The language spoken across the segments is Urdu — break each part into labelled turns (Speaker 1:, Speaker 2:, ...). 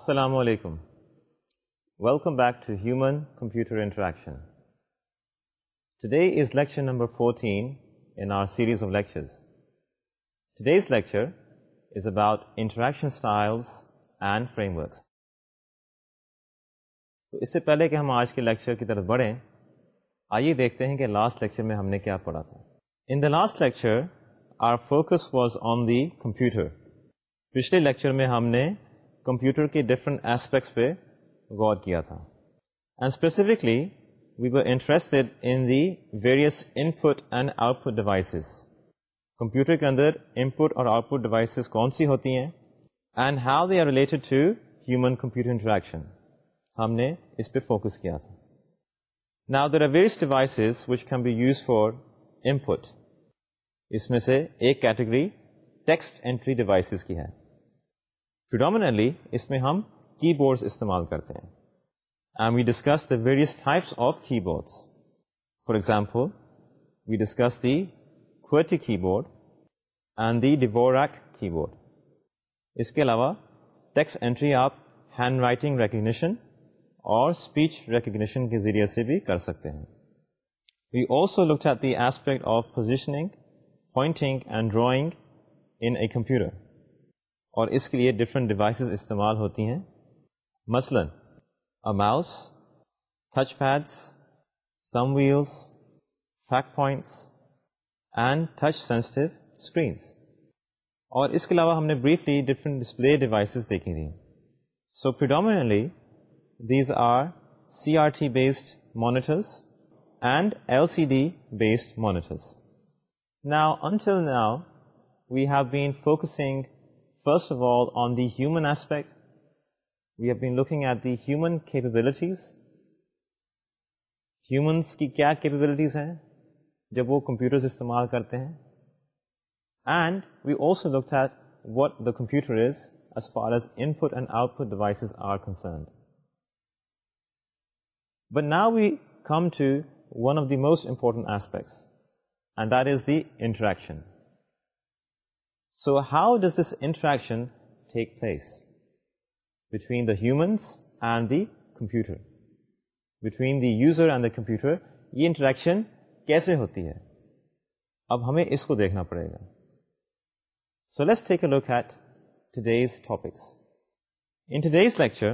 Speaker 1: Assalamu alaikum. Welcome back to Human Computer Interaction. Today is lecture number 14 in our series of lectures. Today's lecture is about interaction styles and frameworks. تو اس سے پہلے کہ ہم آج کے لیکچر کی طرف بڑھیں آئیے دیکھتے ہیں کہ لاسٹ لیکچر میں ہم نے کیا پڑھا تھا in the last lecture our focus was on the computer پچھلے لیکچر میں ہم نے کمپیوٹر کے ڈفرنٹ ایسپیکٹس پہ غور کیا تھا۔ And specifically we were interested in the various input and output devices computer کے اندر ان پٹ اور آؤٹ پٹ ڈیوائسیز کون سی ہوتی ہیں؟ And how they are related to human computer interaction ہم نے اس پہ فوکس کیا تھا۔ نا there are various devices which can be used for input اس میں سے ایک کیٹیگری ٹیکسٹ اینٹری ڈیوائسیز کی ہے۔ پریڈومنٹلی اس میں ہم کی بورڈس استعمال کرتے ہیں. And we discuss the various types of keyboards for example we discuss the کوٹی کی بورڈ اینڈ دی ڈیوریک کی بورڈ اس کے علاوہ ٹیکسٹ انٹری آپ ہینڈ رائٹنگ ریکگنیشن اور اسپیچ ریکگنیشن کے ذریعے سے بھی کر سکتے ہیں. We also look at the aspect of positioning pointing and drawing in a computer اور اس کے لیے ڈفرینٹ ڈیوائسیز استعمال ہوتی ہیں۔ مثلاً mouse touch pads some wheels fake points and touch sensitive screens اور اس کے علاوہ ہم نے بریفلی ڈفرینٹ ڈسپلے ڈیوائسیز دیکھی تھیں۔ So predominantly these are C R T based monitors and L C D based monitors now until now we have been focusing First of all, on the human aspect, we have been looking at the human capabilities. Humans کی کیا capabilities ہیں جب وہ computers استعمال کرتے ہیں and we also looked at what the computer is as far as input and output devices are concerned. But now we come to one of the most important aspects, and that is the interaction. So how does this interaction take place between the humans and the computer? Between the user and the computer, یہ انٹریکشن کیسے ہوتی ہے؟ اب ہمیں اس کو دیکھنا پڑے گا۔ So let's take a look at today's topics in today's lecture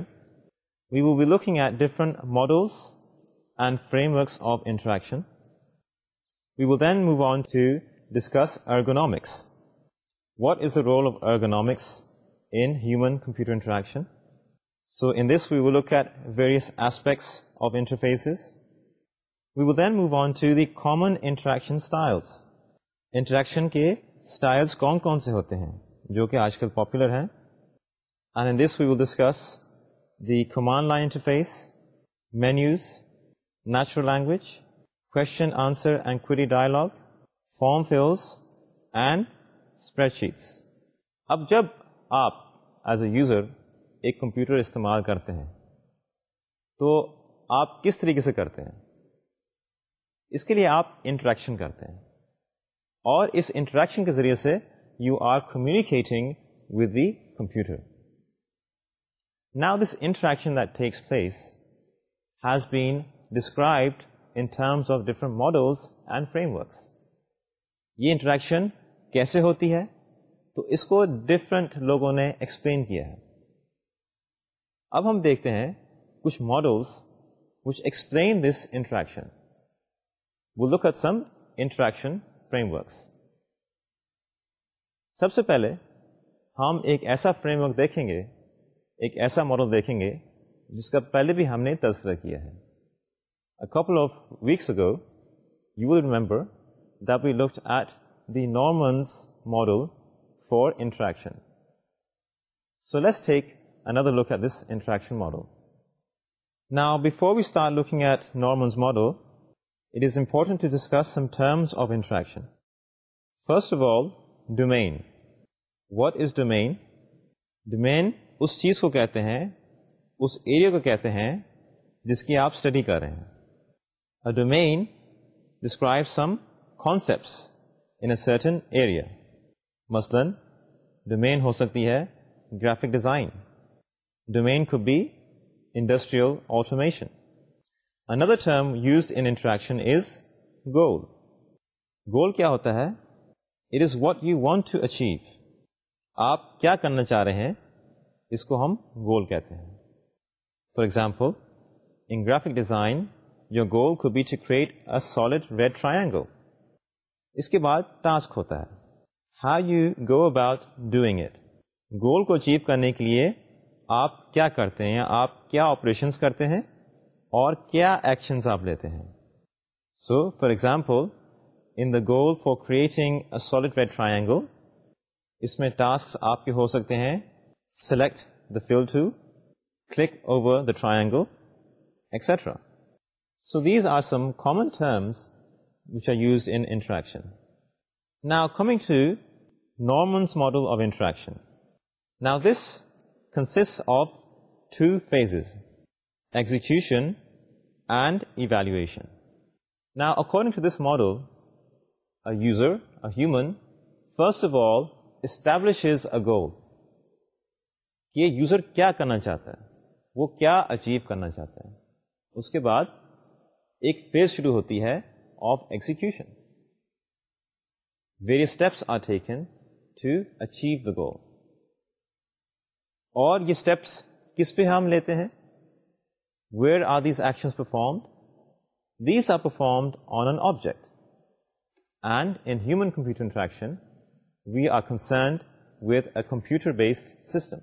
Speaker 1: we will be looking at different models and frameworks of interaction we will then move on to discuss ergonomics What is the role of ergonomics in human computer interaction? So in this we will look at various aspects of interfaces. We will then move on to the common interaction styles. Interaction ke styles kaun kaun se hote hain jo ki aajkal popular hain, and in this we will discuss the command line interface, menus, natural language, question answer and query dialogue, form fills and spreadsheets اب جب آپ ایز اے یوزر ایک کمپیوٹر استعمال کرتے ہیں، تو آپ کس طریقے سے کرتے ہیں؟ اس کے لیے آپ انٹریکشن کرتے ہیں۔ اور اس انٹریکشن کے ذریعے سے you are communicating with the computer now this interaction that takes place has been described in terms of different models and frameworks یہ انٹریکشن کیسے ہوتی ہے؟ تو اس کو ڈفرنٹ لوگوں نے ایکسپلین کیا ہے۔ اب ہم دیکھتے ہیں کچھ models which explain this interaction وہ look at some interaction frameworks سب سے پہلے ہم ایک ایسا فریم ورک دیکھیں گے، ایک ایسا ماڈل دیکھیں گے، جس کا پہلے بھی ہم نے تذکرہ کیا ہے۔ Couple of weeks ago you will remember that we look at the Norman's model for interaction. So let's take another look at this interaction model. Now, before we start looking at Norman's model, it is important to discuss some terms of interaction. First of all, domain. What is domain? Domain اس چیز کو کہتے ہیں اس ایریا کو کہتے ہیں جس کی آپ اسٹڈی کر رہے ہیں domain describe some concepts in a certain area مثلاً ڈومین ہو سکتی ہے graphic design Domain could be industrial automation. Another term used in interaction is goal. Goal kya hota hai? It is what you want to achieve. آپ کیا کرنا چاہ رہے ہیں اس کو ہم گول کہتے ہیں for example in graphic design your goal could be to create a solid red triangle اس کے بعد ٹاسک ہوتا ہے۔ How you go about doing it goal کو اچیو کرنے کے لیے آپ کیا کرتے ہیں آپ کیا آپریشنس کرتے ہیں اور کیا ایکشنز آپ لیتے ہیں۔ So for example in the goal for creating a solid red triangle اس میں ٹاسک آپ کے ہو سکتے ہیں۔ Select the fill tool click over the triangle etcetera so these are some common terms which are used interaction نا coming to Norman's model of interaction نا this consist of two phases execution and evaluation نا according to this model user human first of all establish is a goal کہ یوزر کیا کرنا چاہتا ہے وہ کیا اچیو کرنا چاہتا ہے اس کے بعد ایک فیز شروع ہوتی ہے of execution various steps are taken to achieve the goal اور یہ اسٹیپس کس پہ ہم لیتے ہیں؟ Where are these action performed these are performed on an object and in human computer interaction we are concerned with a computer-based system.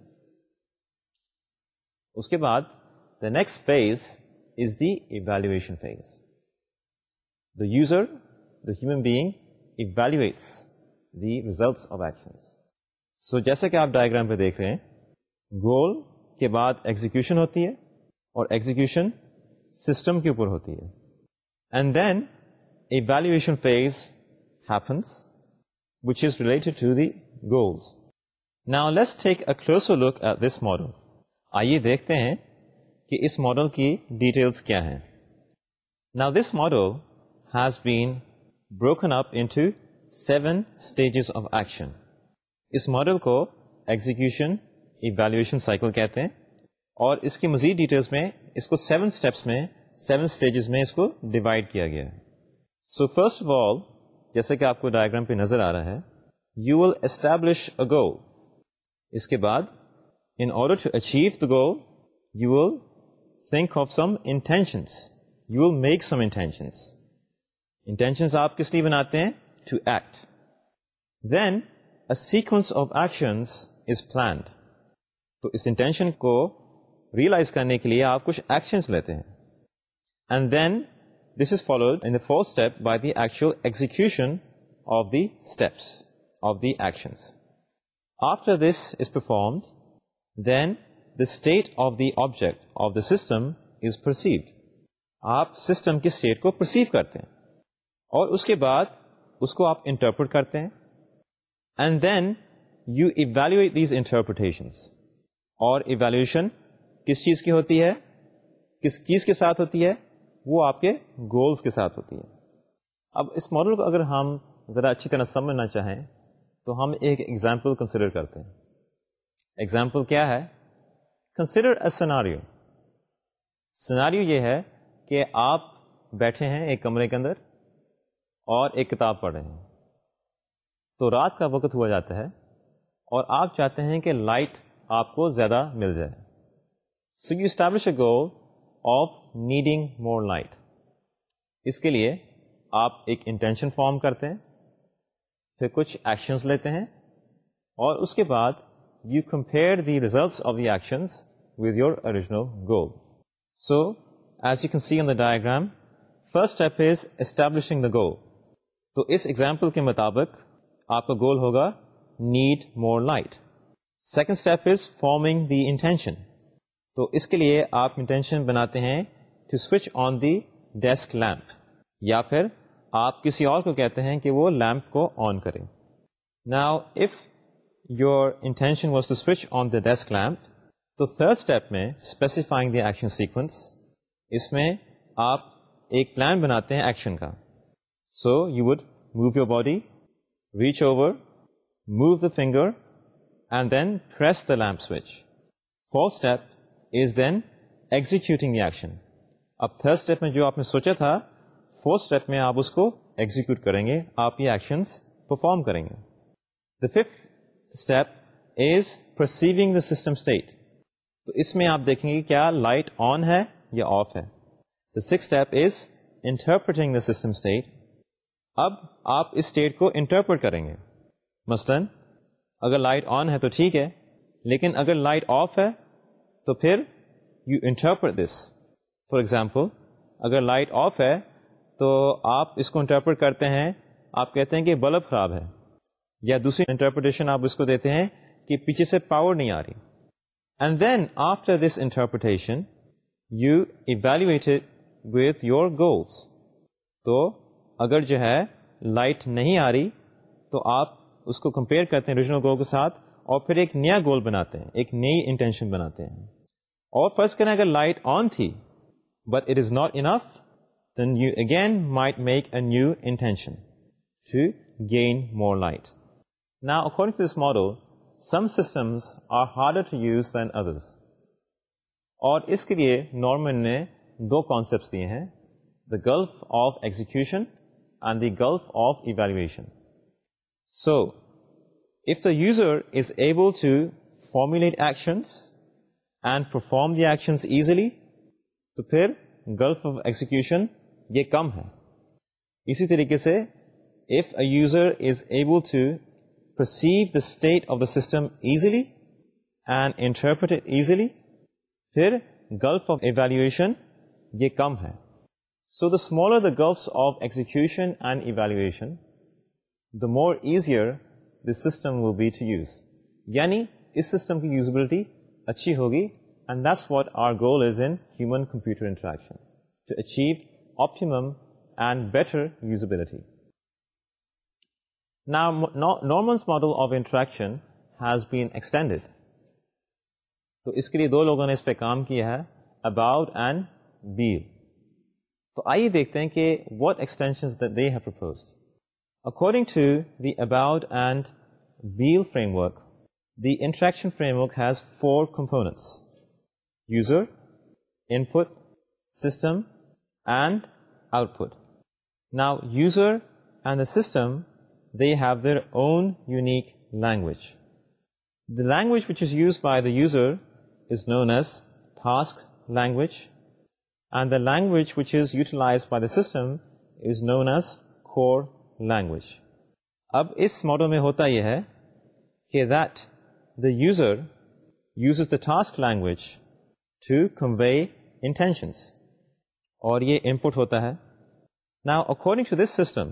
Speaker 1: Uske baad, the next phase is the evaluation phase. The user the human being evaluates the results of actions so جیسے کہ آپ ڈائگرام پہ دیکھ رہے ہیں گول کے بعد ایگزیکشن ہوتی ہے اور ایگزیکشن سسٹم کے اوپر ہوتی ہے and then evaluation phase happens which is related to the goals now let's take a closer look at this model آئیے دیکھتے ہیں کہ اس ماڈل کی ڈیٹیلس کیا ہیں now this model has been broken up into seven stages of action اس ماڈل کو ایگزیکیوشن ایویلویشن سائیکل کہتے ہیں اور اس کی مزید ڈیٹیلس میں اس کو سیون اسٹیپس میں سیون اسٹیجز میں اس کو ڈیوائڈ کیا گیا ہے۔ سو فرسٹ آف آل جیسے کہ آپ کو ڈائگرام پہ نظر آ رہا ہے یو ول اسٹیبلش اے گو اس کے بعد in order to achieve the goal you will think of some intentions you will make some intentions intentions آپ کس لیے بناتے ہیں؟ To act then a sequence of actions is planned تو اس انٹینشن کو ریئلائز کرنے کے لیے آپ کچھ ایکشنس لیتے ہیں. And then This is followed in the fourth step by the actual execution of the steps, of the actions. After this is performed, then the state of the object of the system is perceived. آپ سسٹم کی اسٹیٹ کو پرسیو کرتے ہیں؟ اور اس کے بعد اس کو آپ انٹرپریٹ کرتے ہیں. And then you evaluate these interpretations اور ایویلویشن کس چیز کی ہوتی ہے؟ کس چیز کے ساتھ ہوتی ہے؟ وہ آپ کے گولز کے ساتھ ہوتی ہے. اب اس ماڈل کو اگر ہم ذرا اچھی طرح سمجھنا چاہیں تو ہم ایک ایگزامپل کنسیڈر کرتے ہیں. ایگزامپل کیا ہے؟ کنسیڈر اے سناریو سناریو یہ ہے کہ آپ بیٹھے ہیں ایک کمرے کے اندر اور ایک کتاب پڑھ رہے ہیں۔ تو رات کا وقت ہوا جاتا ہے اور آپ چاہتے ہیں کہ لائٹ آپ کو زیادہ مل جائے۔ So you establish a goal of needing more light اس کے لیے آپ ایک انٹینشن فارم کرتے ہیں، پھر کچھ ایکشنس لیتے ہیں اور اس کے بعد you compare the results of the actions with your original goal so as you can see on the diagram first step is establishing the goal تو اس ایگزامپل کے مطابق آپ کا گول ہوگا need more light second step is forming the intention تو اس کے لیے آپ انٹینشن بناتے ہیں to switch on the desk lamp یا پھر آپ کسی اور کو کہتے ہیں کہ وہ لیمپ کو آن کرے. Now if your intention was to switch on the desk lamp تو تھرڈ اسٹیپ میں اسپیسیفائنگ دی ایکشن سیکوینس اس میں آپ ایک پلان بناتے ہیں ایکشن کا. So you would move your body reach over move the finger and then press the lamp switch four step is then executing action اب تھرڈ اسٹیپ میں جو آپ نے سوچا تھا فورتھ اسٹیپ میں آپ اس کو ایگزیکیوٹ کریں گے آپ یہ ایکشنس پرفارم کریں گے the fifth step is perceiving the system state تو اس میں آپ دیکھیں گے کیا لائٹ آن ہے یا آف ہے the six step is interpreting the system state اب آپ اس اسٹیٹ کو انٹرپریٹ کریں گے۔ مثلا، اگر لائٹ آن ہے تو ٹھیک ہے، لیکن اگر لائٹ آف ہے تو پھر you interpret this for example اگر لائٹ آف ہے تو آپ اس کو انٹرپریٹ کرتے ہیں، آپ کہتے ہیں کہ بلب خراب ہے۔ یا دوسری انٹرپریٹیشن آپ اس کو دیتے ہیں کہ پیچھے سے پاور نہیں آ رہی۔ And then after this interpretation you evaluated with your goals تو اگر جو ہے لائٹ نہیں آ رہی، تو آپ اس کو کمپیئر کرتے ہیں ریجنل گول کے ساتھ اور پھر ایک نیا گول بناتے ہیں، ایک نئی انٹینشن بناتے ہیں۔ اور فرض کریں اگر لائٹ آن تھی but it is not enough then you again might make a new intention to gain more light نا according to this model some systems are harder to use then others اور اس کے لیے نارمن نے دو کانسیپٹس دیے ہیں the gulf of execution and the gulf of evaluation so if the user is able to formulate actions and perform the actions easily تو پھر گلف آف ایگزیکشن یہ کم ہے۔ اسی طریقے سے if a user is able to perceive the state of the system easily and interpret easily پھر گلف آف ایویلویشن یہ کم ہے۔ So the smaller the gulfs of execution and evaluation the more easier this system will be to use یعنی اس سسٹم کی یوزبلٹی اچھی ہوگی and that's what our goal is in human computer interaction to achieve optimum and better usability Now, Norman's model of interaction has been تو اس کے لیے دو لوگوں نے اس پہ کام کیا ہے اباؤٹ اینڈ بیل تو آئیے دیکھتے ہیں کہ what extension they have propose according to the Abowd and Beale framework the interaction framework has four components user input system and output now user and the system they have their own unique language. The language which is used by the user is known as task language, and the language which is utilized by the system is known as core language. اب اس ماڈل میں ہوتا یہ ہے کہ that the user uses the task language to convey intentions اور یہ انپٹ ہوتا ہے نا according to this system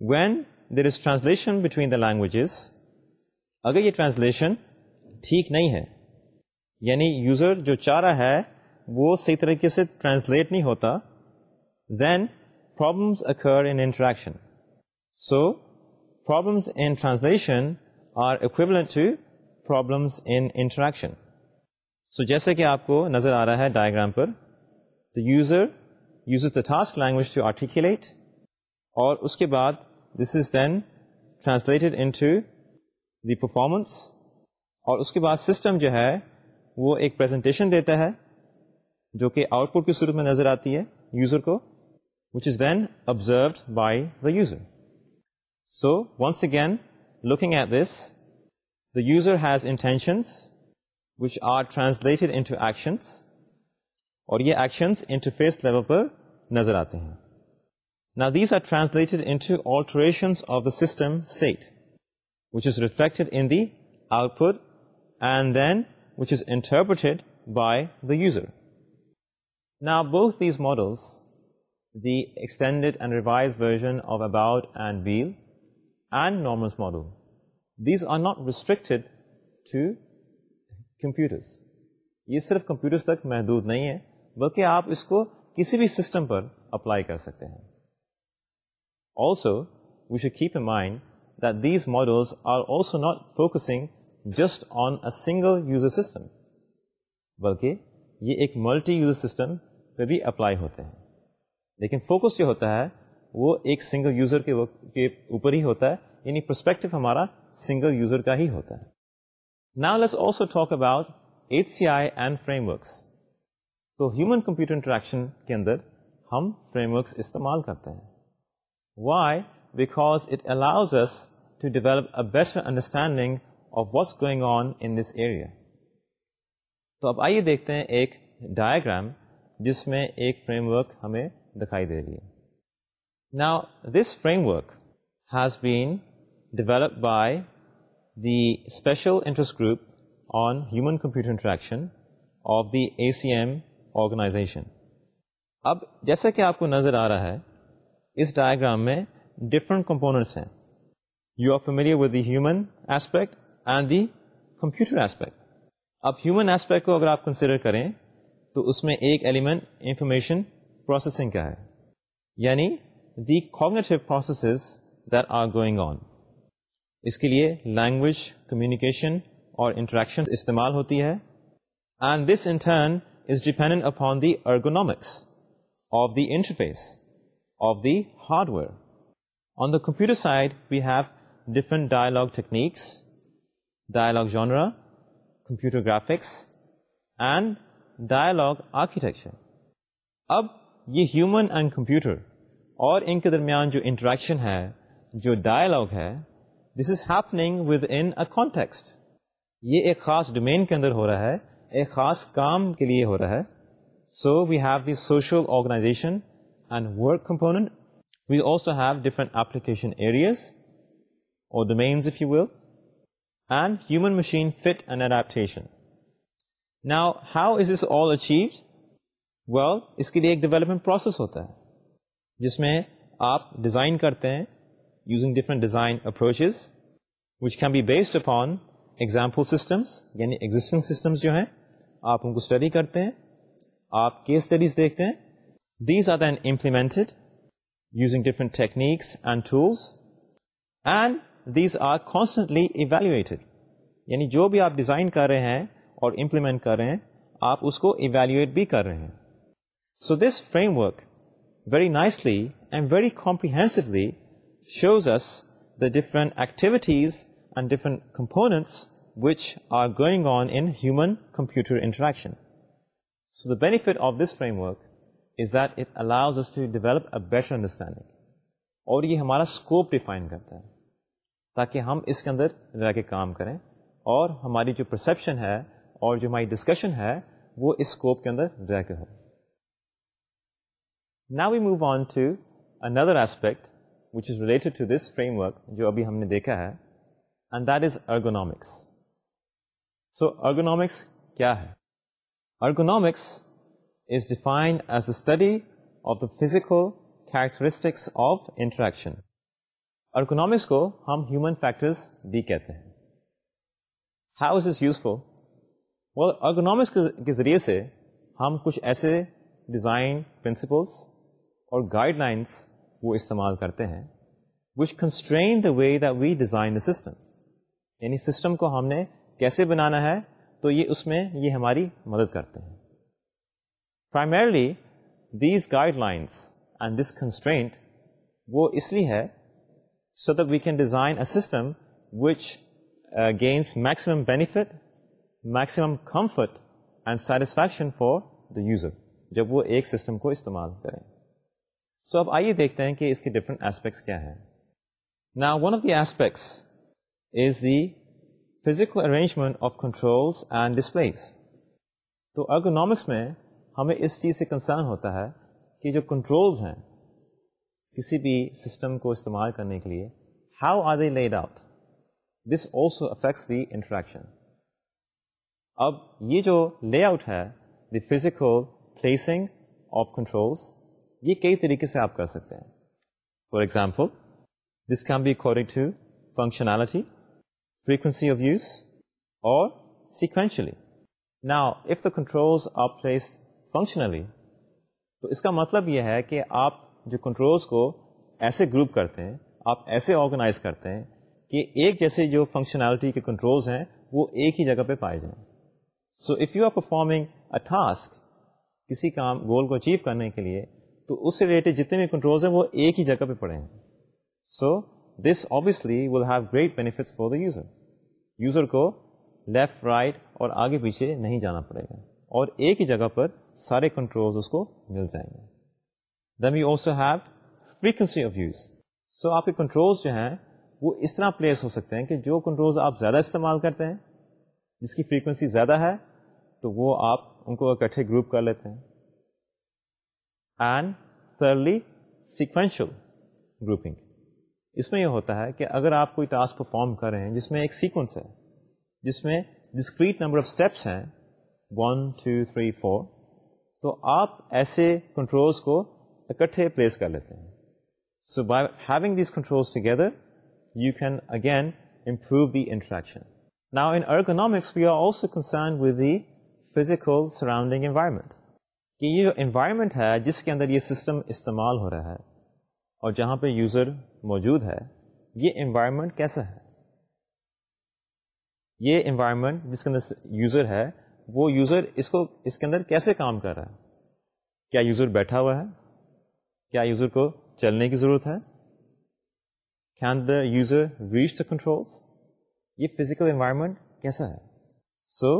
Speaker 1: when there is translation between the languages اگر یہ ٹرانسلیشن ٹھیک نہیں ہے یعنی یوزر جو چاہ رہا ہے وہ صحیح طریقے سے ٹرانسلیٹ نہیں ہوتا then problems occur in interaction so problems in translation are equivalent to problems in interaction so جیسے کہ آپ کو نظر آ رہا ہے ڈائگرام پر the user uses the task language to articulate اور اس کے بعد this is then translated into the performance اور اس کے بعد سسٹم جو ہے وہ ایک پریزنٹیشن دیتا ہے۔ جو کہ آؤٹ پٹ کی صورت میں نظر آتی ہے یوزر کو which is then observed by the user so once again looking at this the user has intentions which are translated into actions اور یہ ایکشنس انٹرفیس لیول پر نظر آتے ہیں Now these are translated into alterations of the system state, which is reflected in the output and then which is interpreted by the user. Now both these models, the extended and revised version of About and Beal and Norman's model, these are not restricted to computers. یہ صرف کمپیوٹرز تک محدود نہیں ہے بلکہ آپ اس کو کسی بھی سسٹم پر اپلائی کر سکتے ہیں also we should keep a mind that these models are also not focusing just on a single user system بلکہ یہ ایک ملٹی یوزر سسٹم پہ بھی اپلائی ہوتے ہیں۔ لیکن فوکس جو ہوتا ہے، وہ ایک سنگل یوزر کے وقت کے اوپر ہی ہوتا ہے یعنی پرسپیکٹو ہمارا سنگل یوزر کا ہی ہوتا ہے۔ نا let's also talk about H C I and frame works تو ہیومن کمپیوٹر انٹریکشن کے اندر ہم فریم ورکس استعمال کرتے ہیں۔ Why because it allows us to develop a better understanding of what's going on in this area تو اب آئیے دیکھتے ہیں ایک ڈائیگرام جس میں ایک فریم ورک ہمیں دکھائی دے رہی ہے۔ نا this framework has been develop by the special interest group on human computer interaction of the A C M organization اب جیسا کہ آپ کو نظر آ رہا ہے، اس ڈائیگرام میں ڈفرنٹ کمپوننٹس ہیں۔ You are familiar with the human aspect and the computer aspect اب ہیومن ایسپیکٹ کو اگر آپ کنسیڈر کریں تو اس میں ایک ایلیمنٹ انفارمیشن پروسیسنگ کا ہے۔ یعنی the cognitive processes that are going on اس کے لیے لینگویج کمیونیکیشن اور انٹریکشن استعمال ہوتی ہے۔ And this in turn is dependent upon the ergonomics of the interface of the hardware on the computer side we have different dialogue techniques dialogue genre computer graphics and dialogue architecture اب یہ ہیومن اینڈ کمپیوٹر اور ان کے درمیان جو انٹریکشن ہے، جو ڈائلاگ ہے this is happening within context یہ ایک خاص ڈومین کے اندر ہو رہا ہے، ایک خاص کام کے لیے ہو رہا ہے۔ So we have the social organization and work component we also have different application areas اور domains if you will and human machine fit and adaptation now how is this all achieved well اس کے لیے ایک ڈیولپمنٹ پروسیس ہوتا ہے، جس میں آپ ڈیزائن کرتے ہیں using different design approaches which can be based upon example systems یعنی ایگزٹنگ سسٹمس جو ہیں، آپ ان کو اسٹڈی کرتے ہیں، آپ کیس اسٹڈیز دیکھتے ہیں۔ These are then implemented using different techniques and tools and these are constantly evaluated یعنی جو بھی آپ ڈیزائن کر رہے ہیں اور امپلیمنٹ کر رہے ہیں، آپ اس کو ایویلویٹ بھی کر رہے ہیں۔ So this framework very nicely and very comprehensively shows us the different activities and different components which are going on in human computer interaction so the benefit of this framework is that it allows to develop a better understanding اور یہ ہمارا اسکوپ ڈیفائن کرتا ہے، تاکہ ہم اس کے اندر رہ کے کام کریں اور ہماری جو پرسپشن ہے اور جو ہماری ڈسکشن ہے، وہ اس اسکوپ کے اندر رہ کے ہو۔ نا we move on to another aspect which is related to this framework جو ابھی ہم نے دیکھا ہے and that is ergonomics so ergonomics کیا ہے؟ Ergonomics is defined as the study of the physical characteristics of interaction ergonomics کو ہم ہیومن فیکٹرز بھی کہتے ہیں۔ ہاؤ از از یوزفل وہ ارگونامکس کے ذریعے سے ہم کچھ ایسے ڈیزائن پرنسپلس اور گائڈ لائنس وہ استعمال کرتے ہیں which constrain the way the we design the system یعنی سسٹم کو ہم نے کیسے بنانا ہے تو یہ اس میں یہ ہماری مدد کرتے ہیں. Primarily these guidelines and this constraint وہ اس لیے ہے so that we can design a system which gains maximum benefit maximum comfort and satisfaction for the user جب وہ ایک سسٹم کو استعمال کریں۔ سو so اب آئیے دیکھتے ہیں کہ اس کے ڈفرنٹ ایسپیکٹس کیا ہیں۔ نا one of the aspects is the physical arrangement of controls and displays تو ارگونامکس میں ہمیں اس چیز سے کنسرن ہوتا ہے کہ جو کنٹرولز ہیں کسی بھی سسٹم کو استعمال کرنے کے لیے how are they laid out this also affects the interaction اب یہ جو لے آؤٹ ہے the physical placing of controls یہ کئی طریقے سے آپ کر سکتے ہیں for example this can be according to functionality frequency of use or sequentially. Now, if the controls are placed functionally, تو اس کا مطلب یہ ہے کہ آپ جو کنٹرولز کو ایسے گروپ کرتے ہیں آپ ایسے آرگنائز کرتے ہیں کہ ایک جیسے جو فنکشنالٹی کے کنٹرولز ہیں وہ ایک ہی جگہ پہ پائے جائیں so if you are performing a task کسی کام گول کو اچیو کرنے کے لیے، تو اس سے ریلیٹڈ جتنے بھی کنٹرولز ہیں وہ ایک ہی جگہ پہ پڑے ہیں. So this obviously will have great benefits for the user user کو لیفٹ رائٹ اور آگے پیچھے نہیں جانا پڑے گا. اور ایک ہی جگہ پر سارے کنٹرولز اس کو مل جائیں گے. Then we also have frequency of use so آپ کے کنٹرولز جو ہیں وہ اس طرح پلیس ہو سکتے ہیں کہ جو کنٹرولز آپ زیادہ استعمال کرتے ہیں جس کی فریکوینسی زیادہ ہے، تو وہ آپ ان کو اکٹھے گروپ کر لیتے ہیں۔ اینڈ تھرڈلی سیکوینشل گروپنگ اس میں یہ ہوتا ہے کہ اگر آپ کوئی ٹاسک پرفارم کر رہے ہیں، جس میں ایک سیکوینس ہے، جس میں ڈسکریٹ نمبر آف اسٹیپس ہیں ون ٹو تھری فور تو آپ ایسے کنٹرولس کو اکٹھے پلیس کر لیتے ہیں۔ So by having these controls together you can again improve the interaction now in ergonomics we are also concern with the physical surrounding environment کہ یہ جو انوائرمنٹ ہے، جس کے اندر یہ سسٹم استعمال ہو رہا ہے اور جہاں پہ یوزر موجود ہے، یہ انوائرمنٹ کیسا ہے؟ یہ انوائرمنٹ جس کے اندر یوزر ہے، وہ یوزر اس کو، اس کے اندر کیسے کام کر رہا ہے؟ کیا یوزر بیٹھا ہوا ہے؟ کیا یوزر کو چلنے کی ضرورت ہے؟ Can the user reach the controls یہ فزیکل انوائرمنٹ کیسا ہے؟ So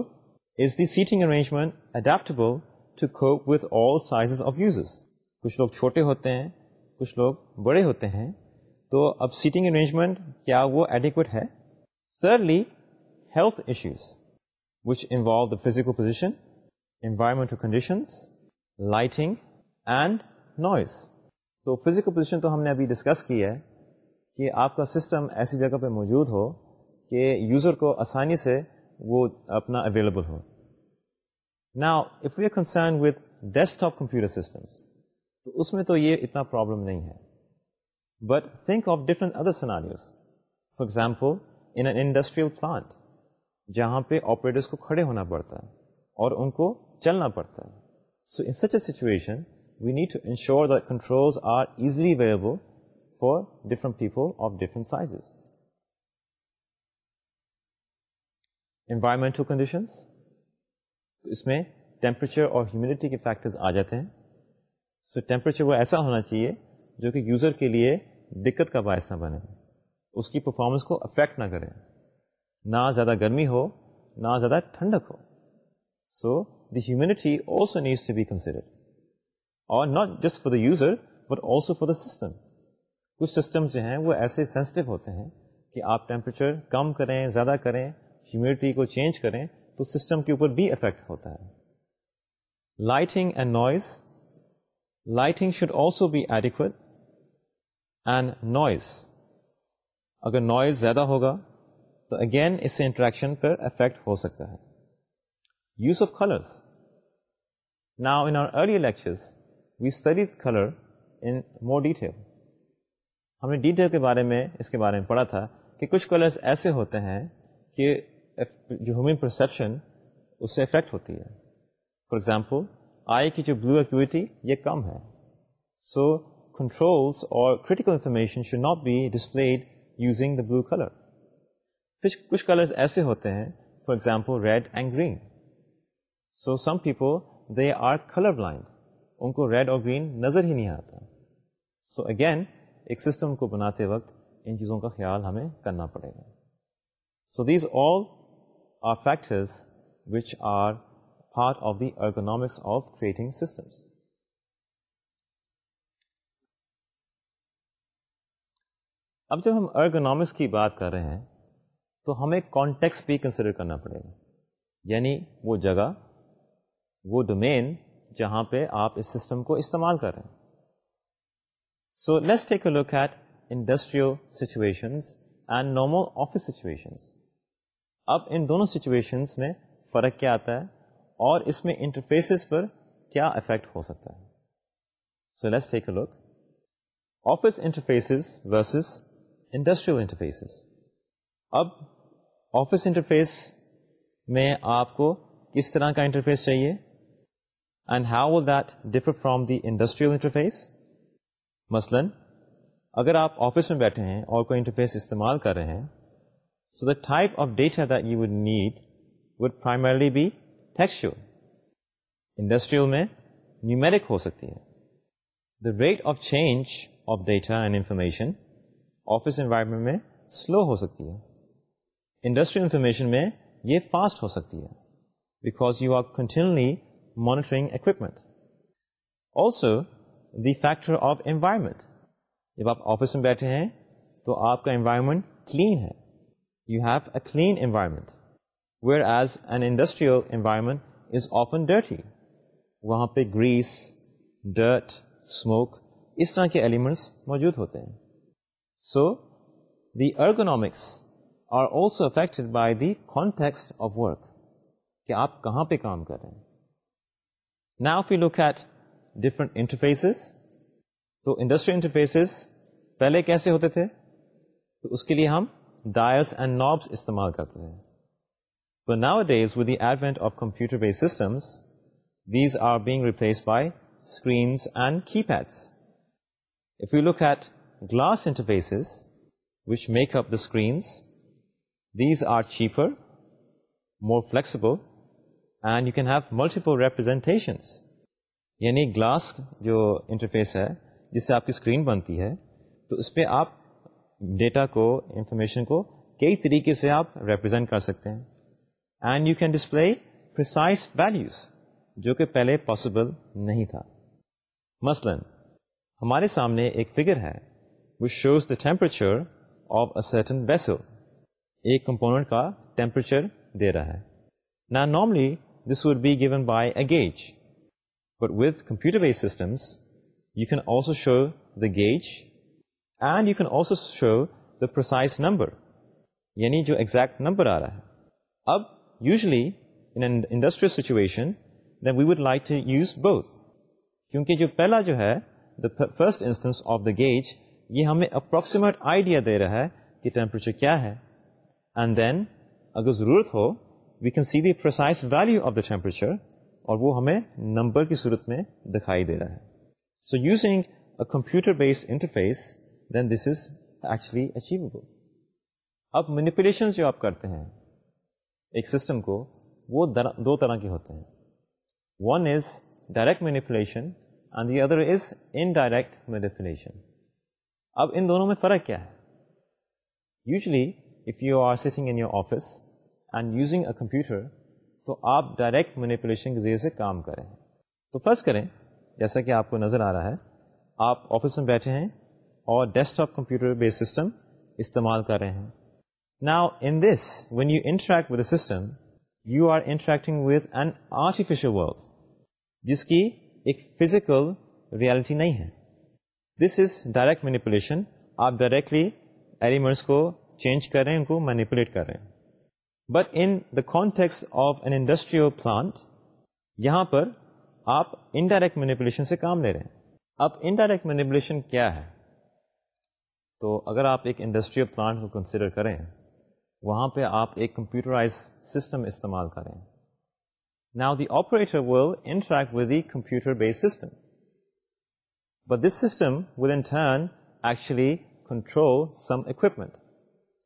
Speaker 1: is the seating arrangement adaptable to cope with all size of users کچھ لوگ چھوٹے ہوتے ہیں، کچھ لوگ بڑے ہوتے ہیں۔ تو اب سیٹنگ ارینجمنٹ کیا وہ ایڈیکویٹ ہے؟ Thirdly health issues which involve the physical position environmental conditions lighting and noise تو فزیکل پوزیشن تو ہم نے ابھی ڈسکس کی ہے کہ آپ کا سسٹم ایسی جگہ پہ موجود ہو کہ یوزر کو آسانی سے وہ اپنا اویلیبل ہو۔ نا if you are concern with desktop computer systems تو اس میں تو یہ اتنا پرابلم نہیں ہے۔ But think of different other scenarios for example in an industrial plant جہاں پہ آپریٹرس کو کھڑے ہونا پڑتا ہے اور ان کو چلنا پڑتا ہے۔ So in such a situation we need to ensure the controls are easily available for different people of different sizes environmental conditions اس میں ٹیمپریچر اور ہیومڈیٹی کے فیکٹرز آ جاتے ہیں۔ سو ٹیمپریچر وہ ایسا ہونا چاہیے جو کہ یوزر کے لیے دقت کا باعث نہ بنے۔ اس کی پرفارمنس کو افیکٹ نہ کرے۔ نہ زیادہ گرمی ہو، نہ زیادہ ٹھنڈک ہو۔ So the humanity also needs to be consider اور not just for the user but also for the system کچھ سسٹمز جو ہیں وہ ایسے سینسٹیو ہوتے ہیں کہ آپ ٹیمپریچر کم کریں، زیادہ کریں۔ ہیومڈیٹی کو چینج کریں تو سسٹم کے اوپر بھی افیکٹ ہوتا ہے۔ Lighting and noise lighting should also be adequate and noise اگر نوائز زیادہ ہوگا تو اگین اس سے انٹریکشن پر افیکٹ ہو سکتا ہے۔ Use of colours now in our early lectures we study colour in more detail ہم نے ڈیٹیل کے بارے میں اس کے بارے میں پڑھا تھا کہ کچھ کلرس ایسے ہوتے ہیں کہ جو ہیومن پرسپشن اس سے افیکٹ ہوتی ہے۔ فار ایگزامپل آئی کی جو بلو ایکویٹی یہ کم ہے۔ سو کنٹرولس اور critical information should not be displayed using the blue colour پھر کچھ کلرز ایسے ہوتے ہیں for example red and green so some people they are colour blind ان کو ریڈ اور گرین نظر ہی نہیں آتا۔ سو اگین ایک سسٹم کو بناتے وقت ان چیزوں کا خیال ہمیں کرنا پڑے گا۔ So these all are factors which are part of the ergonomics of creating systems. اب جب ہم ارگونامکس کی بات کر رہے ہیں، تو ہمیں کانٹیکس بھی کنسیڈر کرنا پڑے گا۔ یعنی وہ جگہ، وہ ڈومین جہاں پہ آپ اس سسٹم کو استعمال کر رہے ہیں۔ So let's take a look at industrial situations and normal office situations اب ان دونوں سچویشنس میں فرق کیا آتا ہے اور اس میں انٹرفیسز پر کیا افیکٹ ہو سکتا ہے؟ So let's take a look office interfaces versus industrial interfaces اب آفس انٹرفیس میں آپ کو کس طرح کا انٹرفیس چاہیے؟ And how will that differ from the industrial interface مثلاً، اگر آپ آفس میں بیٹھے ہیں اور کوئی انٹرفیس استعمال کر رہے ہیں so the type of data that you would need would primarily be textual industrial میں نیومیرک ہو سکتی ہے the rate of change of data and information office environment میں سلو ہو سکتی ہے انڈسٹریل انفارمیشن میں یہ فاسٹ ہو سکتی ہے because you are continually monitoring equipment also the factor of environment جب آپ آفس میں بیٹھے ہیں تو آپ کا انوائرمنٹ کلین ہے you have a clean environment whereas an industrial environment is often dirty وہاں پہ گریس ڈرٹ اسموک اس طرح کے ایلیمنٹس موجود ہوتے ہیں. So the ergonomics are also affected by the context of work کہ آپ کہاں پہ کام کر رہے ہیں. نا you look at different interfaces تو انڈسٹری انٹرفیسز پہلے کیسے ہوتے تھے؟ تو اس کے لیے ہم ڈائلس اینڈ نابس استعمال کرتے تھے But nowadays, with the advent of computer-based systems, these are being replaced by screens and keypads. If we look at glass interfaces, which make up the screens, these are cheaper, more flexible, and you can have multiple representations. یعنی گلاس جو انٹرفیس ہے جس سے آپ کی اسکرین بنتی ہے تو اس پہ آپ ڈیٹا کو انفارمیشن کو کئی طریقے سے آپ ریپرزینٹ کر سکتے ہیں. And you can display precise values جو کہ پہلے پاسبل نہیں تھا. مثلا، ہمارے سامنے ایک فگر ہے which shows the temperature of a certain vessel ایک کمپوننٹ کا ٹیمپریچر دے رہا ہے. نا normally this would be given by a gauge but with computer base systems you can also show the gauge and you can also show the precise number یعنی جو ایگزیکٹ نمبر آ رہا ہے. اب usually in industrial situation then we would like to use both کیونکہ جو پہلا جو ہے the first instance of the gauge یہ ہمیں اپروکسیمیٹ آئیڈیا دے رہا ہے کہ ٹیمپریچر کیا ہے. اینڈ دین اگر ضرورت ہو we can see the precise value of the temperature اور وہ ہمیں نمبر کی صورت میں دکھائی دے رہا ہے. So using a computer based interface then this is actually achievable اب مینیپولیشن جو آپ کرتے ہیں، ایک سسٹم کو، وہ دو طرح کے ہوتے ہیں۔ One is direct manipulation and the other is indirect manipulation اب ان دونوں میں فرق کیا ہے؟ Usually if you are sitting in your office and using a computer تو آپ ڈائریکٹ مینیپولیشن کے ذریعے سے کام کریں۔ تو فرض کریں، جیسا کہ آپ کو نظر آ رہا ہے، آپ آفس میں بیٹھے ہیں اور desktop computer base system استعمال کر رہے ہیں۔ Now, in this, when you interact with a system, you are interacting with an artificial world, جس کی ایک فزیکل ریالٹی نہیں ہے۔ دس از ڈائریکٹ مینیپولیشن آپ ڈائریکٹلی ایلیمنٹس کو چینج کر رہے ہیں ان کو مینیپولیٹ کر رہے ہیں۔ But in the context of an industrial plant یہاں پر آپ انڈائریکٹ مینیپولیشن سے کام لے رہے ہیں۔ اب انڈائریکٹ مینیپولیشن کیا ہے؟ تو اگر آپ ایک انڈسٹریل پلانٹ کو کنسیڈر کریں، وہاں پہ آپ ایک کمپیوٹرائز سسٹم استعمال کریں۔ Now the operator will interact with the computer base system but this system will in turn actually control some equipment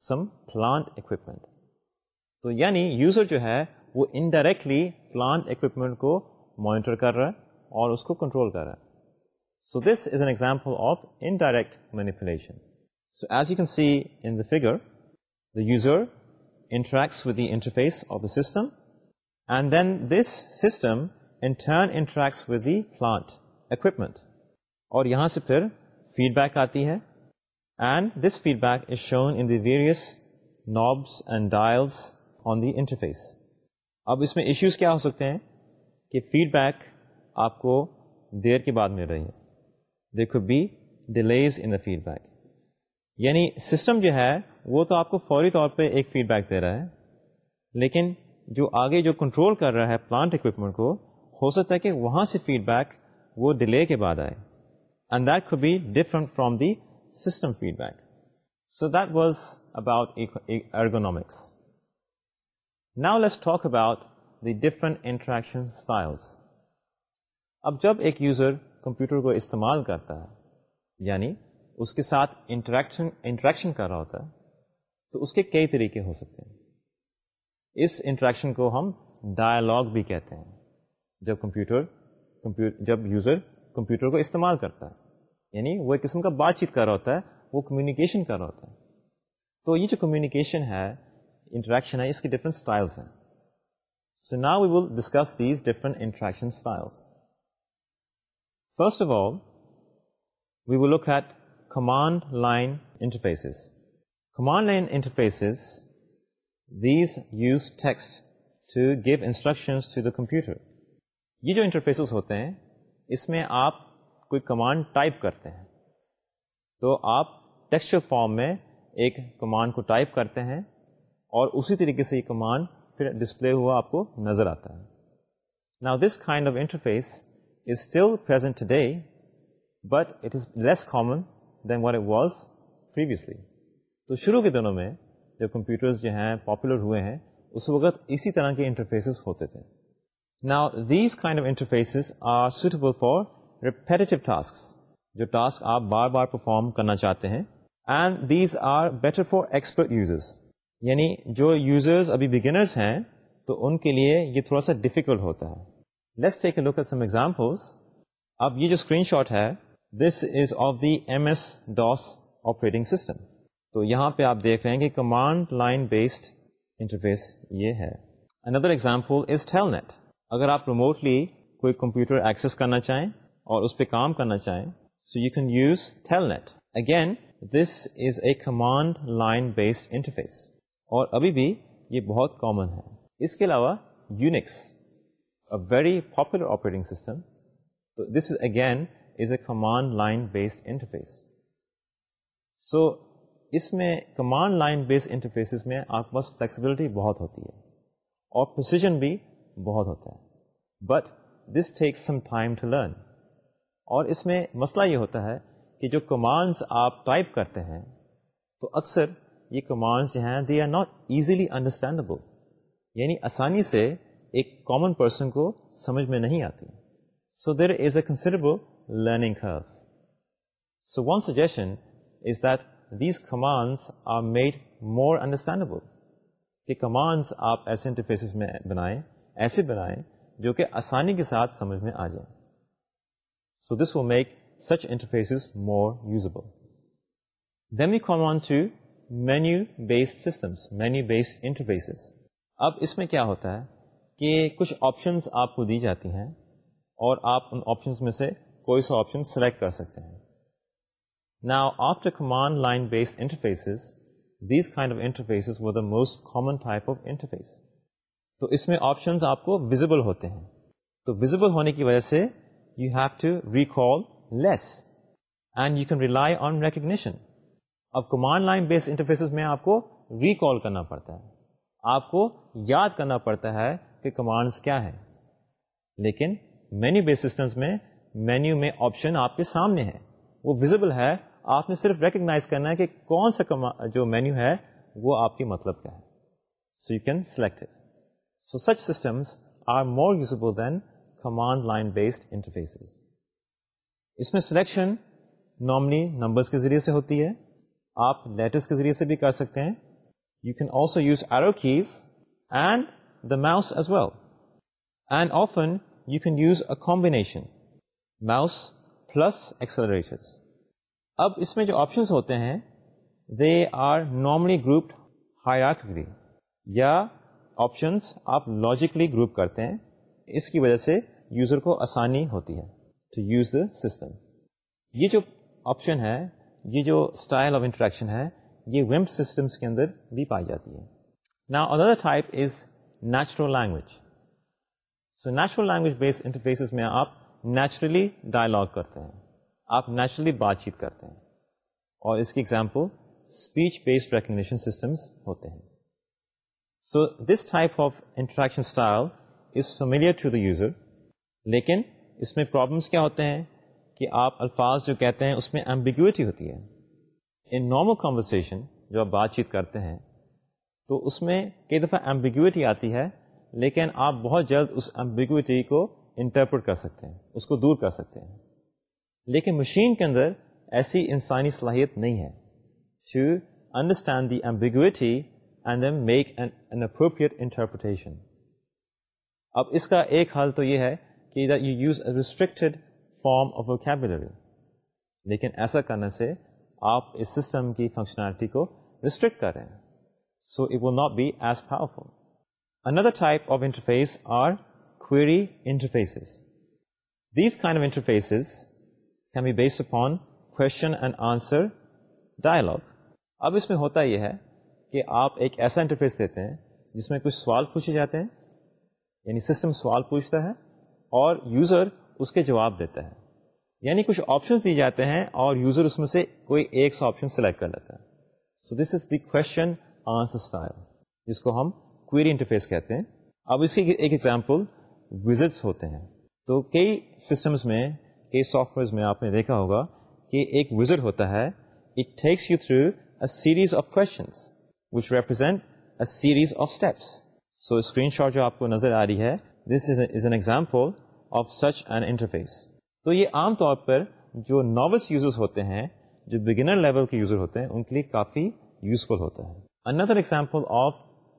Speaker 1: some plant equipment تو یعنی یوزر جو ہے، وہ انڈائریکٹلی پلانٹ اکوپمنٹ کو مانیٹر کر رہا ہے اور اس کو کنٹرول کر رہا ہے۔ So this is an example of indirect manipulation so as you can see in the figure the user interacts with the interface of the system, and then this system in turn interacts with the plant equipment. اور یہاں سے پھر فیڈ بیک آتی ہے and this feedback is shown in the various knobs and dials on the interface اب اس میں ایشوز کیا ہو سکتے ہیں؟ کہ فیڈ بیک آپ کو دیر کے بعد مل رہی ہے۔ They could be delays in the feedback یعنی سسٹم جو ہے، وہ تو آپ کو فوری طور پہ ایک فیڈ بیک دے رہا ہے، لیکن جو آگے جو کنٹرول کر رہا ہے پلانٹ اکوپمنٹ کو، ہو سکتا ہے کہ وہاں سے فیڈ بیک وہ ڈیلے کے بعد آئے۔ And that could be different from the system feedback so that was about ergonomics now let's talk about the different interaction styles اب جب ایک یوزر کمپیوٹر کو استعمال کرتا ہے یعنی اس کے ساتھ انٹریکشن انٹریکشن کر رہا ہوتا ہے، تو اس کے کئی طریقے ہو سکتے ہیں۔ اس انٹریکشن کو ہم ڈائلاگ بھی کہتے ہیں۔ جب کمپیوٹر جب یوزر کمپیوٹر کو استعمال کرتا ہے یعنی وہ ایک قسم کا بات چیت کر رہا ہوتا ہے، وہ کمیونیکیشن کر رہا ہوتا ہے۔ تو یہ جو کمیونیکیشن ہے انٹریکشن ہے، اس کی ڈفرنٹ اسٹائلس ہیں۔ سو نا we will discuss these different interaction styles first of all we will look at command line interfaces command line interfaces these use text to give instructions to the computer یہ جو انٹرفیسز ہوتے ہیں، اس میں آپ کوئی کمانڈ ٹائپ کرتے ہیں. تو آپ ٹیکسچر فارم میں ایک کمانڈ کو ٹائپ کرتے ہیں اور اسی طریقے سے یہ کمانڈ پھر ڈسپلے ہوا آپ کو نظر آتا ہے. نا this kind of interface is still present day but it is less common than what it was previously تو شروع کے دنوں میں جو کمپیوٹرز جو ہیں پاپولر ہوئے ہیں، اس وقت اسی طرح کے انٹرفیسز ہوتے تھے۔ نا these kind of interfaces are suitable for repetitive task جو ٹاسک آپ بار بار پرفارم کرنا چاہتے ہیں۔ And these are better for expert users یعنی جو یوزرز ابھی بگنرس ہیں، تو ان کے لیے یہ تھوڑا سا ڈیفیکلٹ ہوتا ہے۔ Let's take a look at some examples اب یہ جو اسکرین شاٹ ہے this is of the M S DOS operating system تو یہاں پہ آپ دیکھ رہے ہیں کہ کمانڈ لائن بیسڈ انٹرفیس یہ ہے۔ Another example is telnet اگر آپ ریموٹلی کوئی کمپیوٹر ایکسیس کرنا چاہیں اور اس پہ کام کرنا چاہیں so you can use telnet again this is a command line based interface اور ابھی بھی یہ بہت کامن ہے۔ اس کے علاوہ Unix very popular operating system تو this is again is a command line based interface so اس میں کمانڈ لائن بیسڈ انٹرفیسز میں آپ کے پاس فلیکسیبلٹی بہت ہوتی ہے اور پروسیجن بھی بہت ہوتا ہے. But this takes some time to learn اور اس میں مسئلہ یہ ہوتا ہے کہ جو کمانڈس آپ ٹائپ کرتے ہیں، تو اکثر یہ کمانڈس جو ہیں they are not easily understandable یعنی آسانی سے ایک کامن پرسن کو سمجھ میں نہیں آتی. So there is a considerable learning curve so one suggestion is that these commands are made more understandable کہ کمانڈس آپ ایسے انٹرفیسز میں بنائیں ایسے بنائیں جو کہ آسانی کے ساتھ سمجھ میں آ جائیں so this will make such interfaces more usable then we come on to menu based systems menu based interfaces اب اس میں کیا ہوتا ہے کہ کچھ آپشنس آپ کو دی جاتی ہیں اور آپ ان آپشنس میں سے کوئی سا آپشن سلیکٹ کر سکتے ہیں۔ نا after command line based interfaces these kind of interfaces وہ the most common type of interface تو اس میں آپشنز آپ کو ویزیبل ہوتے ہیں۔ تو ویزیبل ہونے کی وجہ سے you have to recall less and you can rely on recognition اب کمانڈ لائن بیس انٹرفیس میں آپ کو ریکال کرنا پڑتا ہے۔ آپ کو یاد کرنا پڑتا ہے کہ کمانڈس کیا ہے لیکن مینیو بیس سسٹمس میں مینیو میں آپشن آپ کے سامنے ہے۔ وہ ویزیبل ہے۔ آپ نے صرف ریکگنائز کرنا ہے کہ کون سا جو مینیو ہے، وہ آپ کی مطلب کیا ہے۔ So you can select it so such systems are more usable than command line based interfaces اس میں سلیکشن نارملی نمبرس کے ذریعے سے ہوتی ہے۔ آپ لیٹرس کے ذریعے سے بھی کر سکتے ہیں۔ You can also use arrow keys and the mouse as well and often you can use a combination mouse plus acceleration اب اس میں جو آپشنس ہوتے ہیں دے آر نارملی گروپڈ ہائی یا آپشنس آپ لاجیکلی گروپ کرتے ہیں، اس کی وجہ سے یوزر کو آسانی ہوتی ہے ٹو یوز دا سسٹم یہ جو آپشن ہے، یہ جو اسٹائل آف انٹریکشن ہے، یہ ویمپ سسٹمس کے اندر بھی پائی جاتی ہے. نا another type is natural language so natural language based interfaces میں آپ نیچرلی ڈائلاگ کرتے ہیں۔ آپ نیچرلی بات چیت کرتے ہیں۔ اور اس کی example speech based recognition systems ہوتے ہیں۔ So this type of interaction style is familiar to the user لیکن اس میں پرابلمس کیا ہوتے ہیں کہ آپ الفاظ جو کہتے ہیں اس میں ایمبیگوٹی ہوتی ہے۔ ان نارمل کانورسیشن جو آپ بات چیت کرتے ہیں، تو اس میں کئی دفعہ ایمبیگوٹی آتی ہے، لیکن آپ بہت جلد اس ایمبیگوٹی کو انٹرپریٹ کر سکتے ہیں، اس کو دور کر سکتے ہیں۔ لیکن مشین کے اندر ایسی انسانی صلاحیت نہیں ہے۔ To understand the ambiguity and then make an appropriate interpretation اب اس کا ایک حل تو یہ ہے کہ you use a restricted form of vocabulary لیکن ایسا کرنے سے آپ اس سسٹم کی فنکشنالٹی کو ریسٹرکٹ کر رہے ہیں۔ So it will not be as powerful. Another type of interface are query interfaces. These kind of interfaces can be based upon question and answer dialogue. اب اس میں ہوتا یہ ہے کہ آپ ایک ایسا انٹرفیس دیتے ہیں جس میں کچھ سوال پوچھے جاتے ہیں یعنی سسٹم سوال پوچھتا ہے اور یوزر اس کے جواب دیتا ہے یعنی کچھ آپشنس دی جاتے ہیں اور یوزر اس میں سے کوئی ایک سا آپشن سلیکٹ کر لیتا ہے so this is the question answer style جس کو ہم کوئری انٹرفیس کہتے ہیں اب اسی ایک ایگزامپل وزٹس ہوتے ہیں۔ تو کئی سسٹمز میں، کئی سافٹ ویئرز میں آپ نے دیکھا ہوگا کہ ایک وزٹ ہوتا ہے۔ It takes you through a series of questions which represent a series of steps so screenshot جو آپ کو نظر آ رہی ہے this is an example of such an interface تو یہ عام طور پر جو ناوس یوزرز ہوتے ہیں، جو بگنر لیول کے یوزر ہوتے ہیں، ان کے لیے کافی یوزفل ہوتا ہے۔ Another example of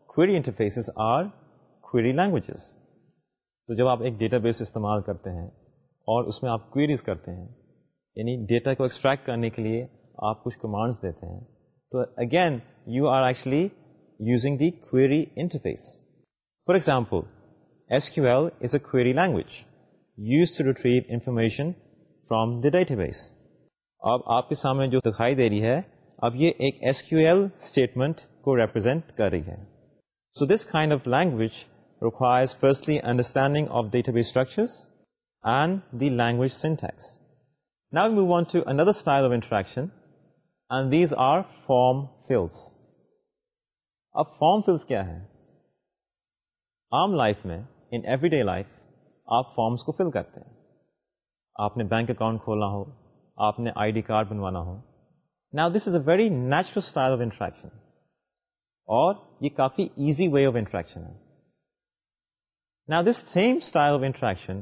Speaker 1: query interfaces are query languages تو جب آپ ایک ڈیٹا بیس استعمال کرتے ہیں اور اس میں آپ کوئریز کرتے ہیں یعنی ڈیٹا کو ایکسٹریکٹ کرنے کے لیے آپ کچھ کمانڈس دیتے ہیں، تو again you are actually using the query interface for example S Q L is a query language use to retrieve information from the database اب آپ کے سامنے جو دکھائی دے رہی ہے، اب یہ ایک ایس کیو ایل اسٹیٹمنٹ کو ریپرزینٹ کر رہی ہے۔ So this kind of language requires firstly understanding of database structures and the language syntax now we want to another style of interaction and these are form fills اب فارم فلس کیا ہے عام لائف میں ان ایوری ڈے لائف آپ فارمس کو فل کرتے ہیں آپ نے بینک اکاؤنٹ کھولنا ہو آپ نے آئی ڈی کارڈ بنوانا ہو Now this is a very natural style of interaction. اور یہ کافی ایزی وے آف انٹریکشن ہے نا this same style of interaction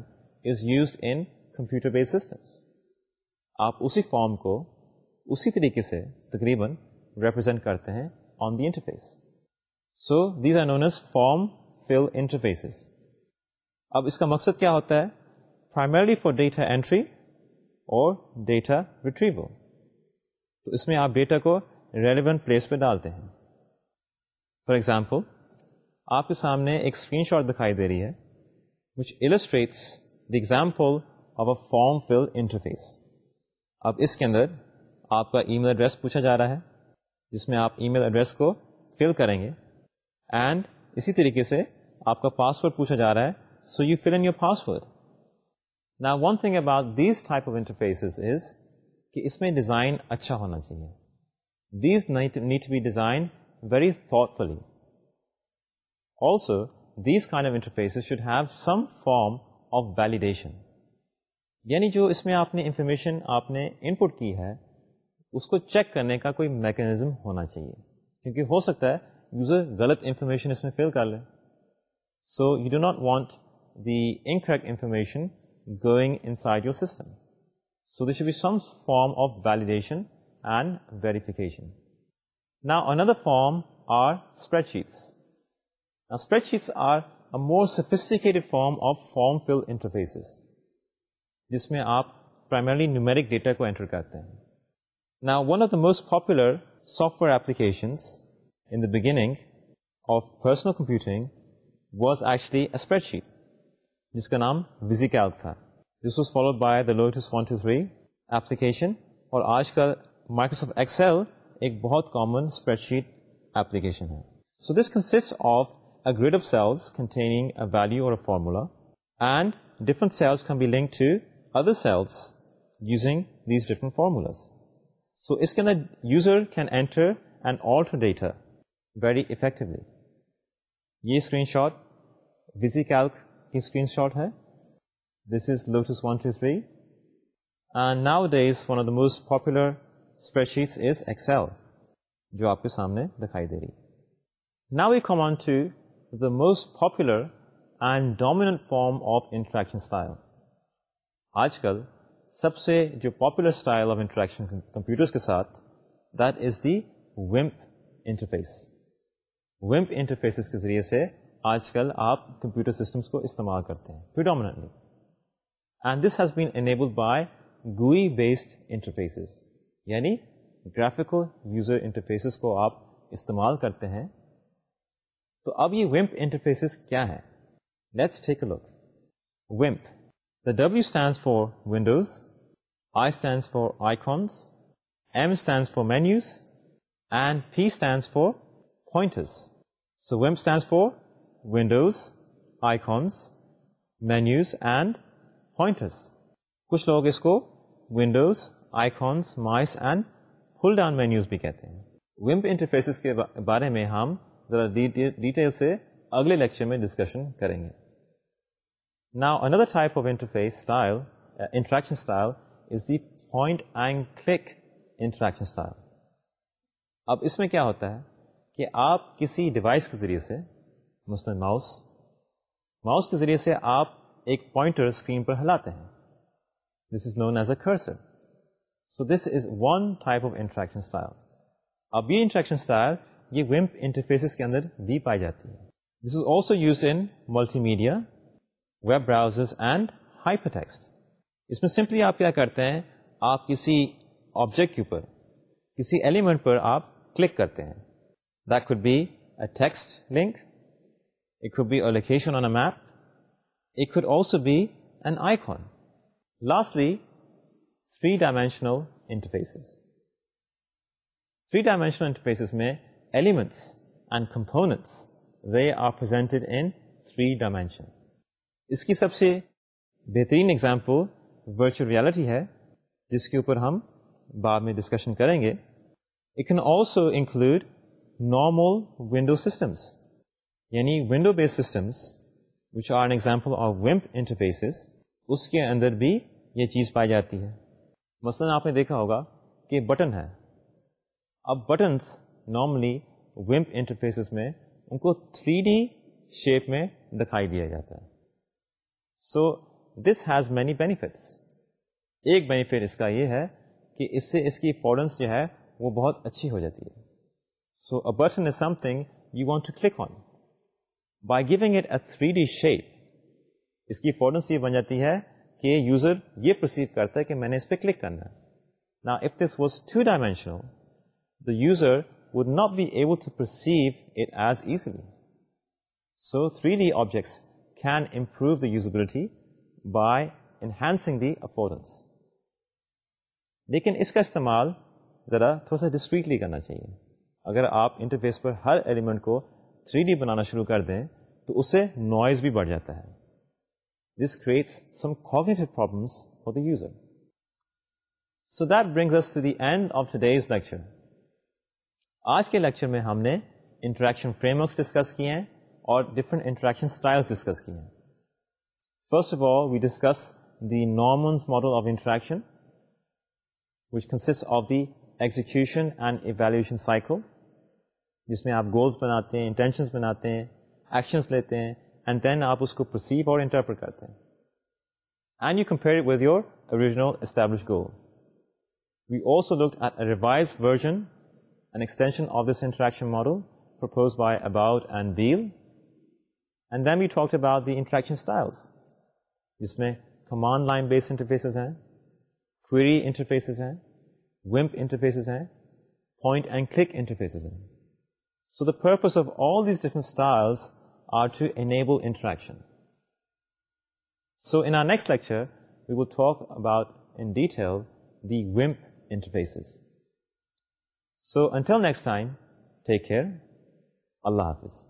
Speaker 1: is used in computer base systems آپ اسی فارم کو اسی طریقے سے تقریباً ریپرزینٹ کرتے ہیں on the interface so these are known as form fill interfaces اب اس کا مقصد کیا ہوتا ہے؟ پرائمرلی فار ڈیٹا اینٹری اور ڈیٹا ریٹریول تو اس میں آپ ڈیٹا کو ریلیونٹ پلیس پہ ڈالتے ہیں. فار ایگزامپل آپ کے سامنے ایک اسکرین شاٹ دکھائی دے رہی ہے which illustrates the example of a form fill interface اب اس کے اندر آپ کا ای میل ایڈریس پوچھا جا رہا ہے، جس میں آپ ای میل ایڈریس کو فل کریں گے۔ اینڈ اسی طریقے سے آپ کا پاسورڈ پوچھا جا رہا ہے so you fill in your password نا one thing about these type of interfaces is کہ اس میں ڈیزائن اچھا ہونا چاہیے۔ These need be design very thoughtfully also these kind of interface should have some form of validation یعنی جو اس میں آپ نے انفارمیشن آپ نے ان پٹ کی ہے، اس کو چیک کرنے کا کوئی میکینزم ہونا چاہیے۔ کیونکہ ہو سکتا ہے یوزر غلط انفارمیشن اس میں فل کر لے۔ So you do not want the incorrect information going inside your system So there should be some form of validation and verification. Now another form are spreadsheets. Now spreadsheets are a more sophisticated form of form fill interfaces, jismein aap primarily numeric data ko enter karte hain. Now one of the most popular software applications in the beginning of personal computing was actually a spreadsheet, jiska naam VisiCalc tha. This was followed by the Lotus one two three application اور آج کل مائکروسافٹ ایکسل ایک بہت کامن اسپریڈ شیٹ ایپلیکیشن ہے so this consist of a grid of cells containing a value اور formula and different cells can be link to other cells using these different formulas so اس کے اندر user can enter and alter data very effectively یہ اسکرین شاٹ وزی کیلک کی اسکرین شاٹ ہے This is Lotus 123. And nowadays, one of the most popular spreadsheets is Excel, jo aapke saamne dikhai de rahi. Now we the most popular and dominant form of interaction style آج کل سب سے جو popular style of interaction computers کے ساتھ that is the ومپ interface ومپ interfaces کے ذریعے سے آج کل آپ کمپیوٹر سسٹمس کو استعمال کرتے ہیں predominantly and this has been enabled by GUI based interfaces یعنی گرافیکل یوزر انٹرفیسز کو آپ استعمال کرتے ہیں تو اب یہ ومپ انٹرفیسز کیا ہے لیٹس ٹیک اے لک ومپ. The W stands for windows I stands for icons M stands for menus and P stands for points so ومپ stands for Windows icons menus end points کچھ لوگ اس کو Windows icons mice and full down menus بھی کہتے ہیں۔ ومپ انٹرفیسز کے بارے میں ہم ذرا ڈیٹیل سے اگلے لیکچر میں ڈسکشن کریں گے۔ نا another type of interface style interaction style is the point and click interaction style اب اس میں کیا ہوتا ہے کہ آپ کسی ڈیوائس کے ذریعے سے، مثلاً ماؤس ماؤس کے ذریعے سے آپ ایک پوائنٹر اسکرین پر ہلاتے ہیں۔ This is known as a cursor so this is one type of interaction style اب یہ انٹریکشن اسٹائل یہ ومپ انٹرفیسز کے اندر بھی پائی جاتی ہے۔ This is also use in multimedia web browser and hypertext اس میں سمپلی آپ کیا کرتے ہیں؟ آپ کسی آبجیکٹ کے اوپر، کسی ایلیمنٹ پر آپ کلک کرتے ہیں۔ That could be a text link it could be a location on a map it could also be an icon lastly three dimensional interfaces three dimensional interfaces میں elements and components they are presented in three dimension اس کی سب سے بہترین ایگزامپل ورچوئل ریالٹی ہے جس کے اوپر ہم بعد میں ڈسکشن کریں گے it can also include normal window systems یعنی window base systems which are an example of ومپ انٹرفیسز اس کے اندر بھی یہ چیز پائی جاتی ہے مثلاً آپ نے دیکھا ہوگا کہ بٹن ہے اب بٹنس نارملی ومپ انٹرفیسز میں ان کو تھری ڈی شیپ میں دکھائی دیا جاتا ہے۔ So this has many benefits ایک بینیفٹ اس کا یہ ہے کہ اس سے اس کی فورنس جو ہے وہ بہت اچھی ہو جاتی ہے۔ So a button is something you want to click on by giving it a three D shape اس کی فورنس یہ بن جاتی ہے کہ یوزر یہ پرسیو کرتا ہے کہ میں نے اس پہ کلک کرنا ہے۔ نا if this was two dimensional the user would not be able to perceive it as easily. So 3D objects can improve the usability by enhancing the affordance. لیکن اس کا استعمال ذرا تھوڑا سا ڈسکریٹلی کرنا چاہیے اگر آپ انٹرفیس پر ہر ایلیمنٹ کو 3D بنانا شروع کر دیں، تو اس سے نوائز بھی بڑھ جاتا ہے this creates some cognitive problems for the user so that brings us to the end of today's lecture آج کے لیکچر میں ہم نے انٹریکشن فریم ورکس ڈسکس کیے ہیں اور ڈفرنٹ انٹریکشن اسٹائل ڈسکس کیے ہیں۔ First of all we discuss the Norman's model of interaction which consist of the execution and evaluation cycle جس میں آپ گولس بناتے ہیں انٹینشنس بناتے ہیں ایکشنس لیتے ہیں اینڈ دین آپ اس کو پروسیو اور انٹرپریٹ کرتے ہیں۔ And you compare with your original establish goal we also look at revise version an extension of this interaction model proposed by About and Beal. And then we talked about the interaction styles. Jisme command line based interfaces hain, query interfaces hain, WIMP interfaces hain, point and click interfaces hain. So the purpose of all these different styles are to enable interaction. So in our next lecture, we will talk about in detail the WIMP interfaces. So until next time take care اللہ حافظ